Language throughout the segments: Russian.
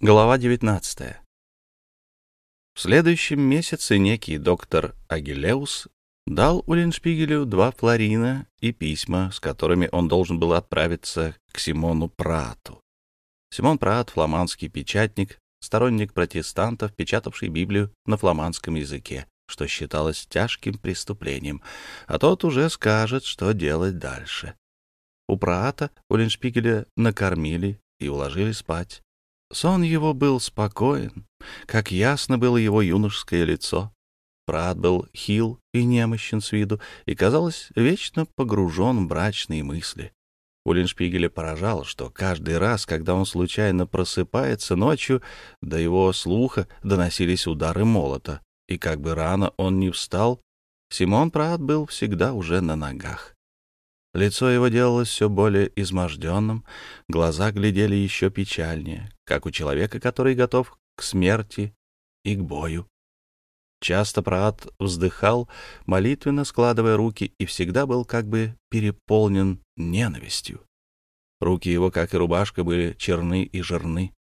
Глава 19. В следующем месяце некий доктор Агилеус дал Уллиншпигелю два флорина и письма, с которыми он должен был отправиться к Симону Прату. Симон Прат, фламандский печатник, сторонник протестантов, печатавший Библию на фламандском языке, что считалось тяжким преступлением, а тот уже скажет, что делать дальше. У Прата Уллиншпигеля накормили и уложили спать. Сон его был спокоен, как ясно было его юношеское лицо. Брат был хил и немощен с виду, и, казалось, вечно погружен в брачные мысли. Уллиншпигеля поражало, что каждый раз, когда он случайно просыпается ночью, до его слуха доносились удары молота, и как бы рано он не встал, Симон Прат был всегда уже на ногах. Лицо его делалось все более изможденным, глаза глядели еще печальнее, как у человека, который готов к смерти и к бою. Часто Праат вздыхал, молитвенно складывая руки, и всегда был как бы переполнен ненавистью. Руки его, как и рубашка, были черны и жирны.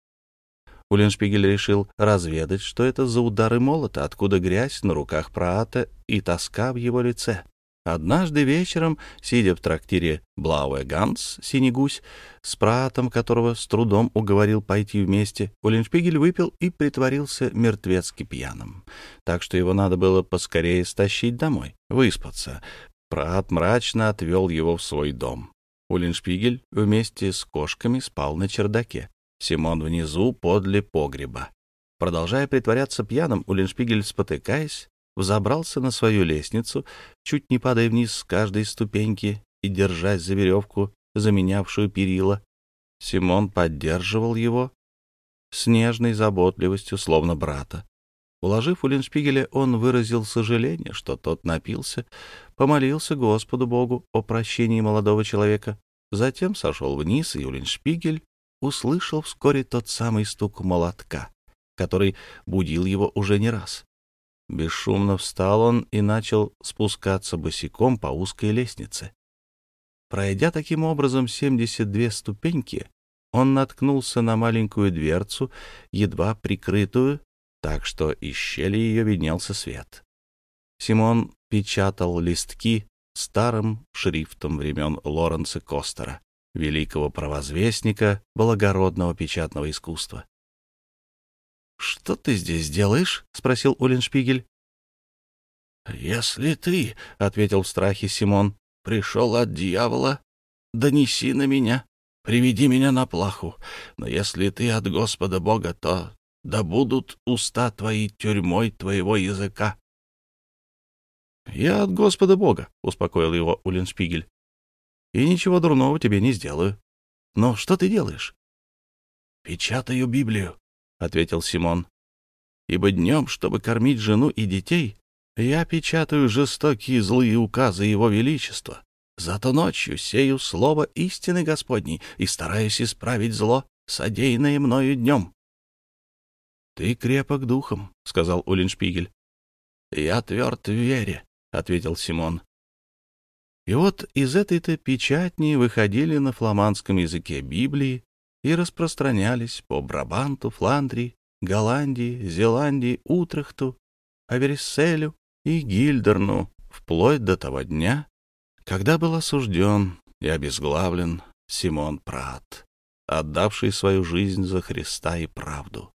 Уллиншпигель решил разведать, что это за удары молота, откуда грязь на руках Праата и тоска в его лице. Однажды вечером, сидя в трактире Блауэ Ганс, синий гусь, с пратом которого с трудом уговорил пойти вместе, Уллиншпигель выпил и притворился мертвецки пьяным. Так что его надо было поскорее стащить домой, выспаться. Прат мрачно отвел его в свой дом. Уллиншпигель вместе с кошками спал на чердаке. Симон внизу, подле погреба. Продолжая притворяться пьяным, Уллиншпигель, спотыкаясь, взобрался на свою лестницу, чуть не падая вниз с каждой ступеньки и держась за веревку, заменявшую перила. Симон поддерживал его с нежной заботливостью, словно брата. Уложив Уллиншпигеля, он выразил сожаление, что тот напился, помолился Господу Богу о прощении молодого человека, затем сошел вниз, и Уллиншпигель услышал вскоре тот самый стук молотка, который будил его уже не раз. Бесшумно встал он и начал спускаться босиком по узкой лестнице. Пройдя таким образом 72 ступеньки, он наткнулся на маленькую дверцу, едва прикрытую, так что из щели ее виднелся свет. Симон печатал листки старым шрифтом времен Лоренца Костера, великого провозвестника благородного печатного искусства. «Что ты здесь делаешь?» — спросил Уллиншпигель. «Если ты, — ответил в страхе Симон, — пришел от дьявола, донеси на меня, приведи меня на плаху. Но если ты от Господа Бога, то да будут уста твои тюрьмой твоего языка». «Я от Господа Бога», — успокоил его Уллиншпигель. «И ничего дурного тебе не сделаю. Но что ты делаешь?» «Печатаю Библию», — ответил Симон. «Ибо днем, чтобы кормить жену и детей, я печатаю жестокие злые указы Его Величества. Зато ночью сею слово истины Господней и стараюсь исправить зло, содеянное мною днем». «Ты крепок духом», — сказал Уллиншпигель. «Я тверд в вере», — ответил Симон. И вот из этой-то печатни выходили на фламандском языке Библии и распространялись по Брабанту, Фландрии, Голландии, Зеландии, Утрехту, Аверселю и Гильдерну, вплоть до того дня, когда был осужден и обезглавлен Симон Прат, отдавший свою жизнь за Христа и правду.